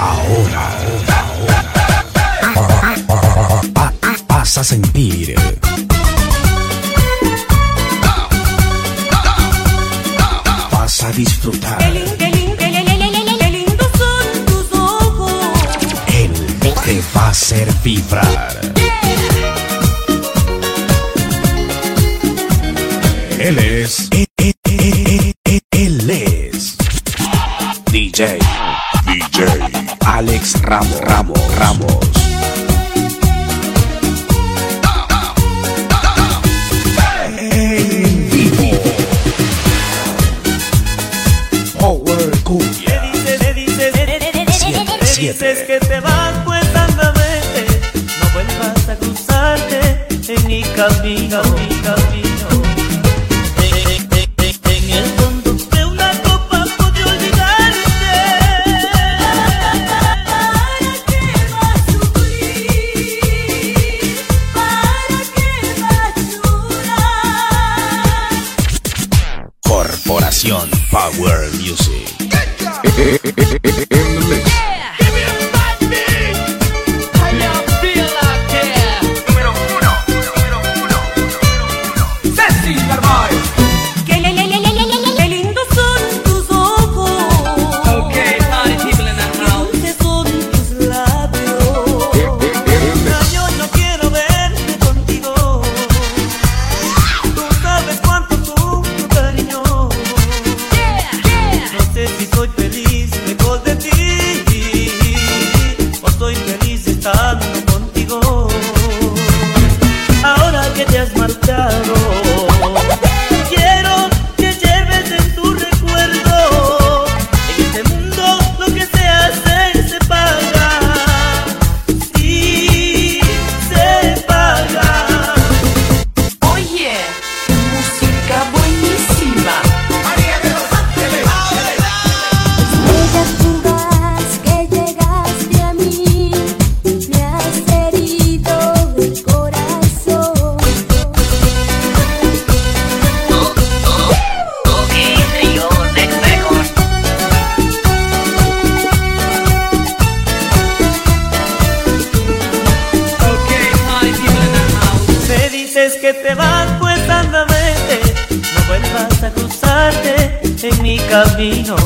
ahora. ahora, ahora, vas a sentir. Vas a disfrutar. Lindo, te va a hacer vibrar. Ramos. Ramos. Ramos. Dices, que te vas pues No vuelvas a cruzarte en mi camino Corporación Power Music. vas pues No vuelvas a cruzarte en mi camino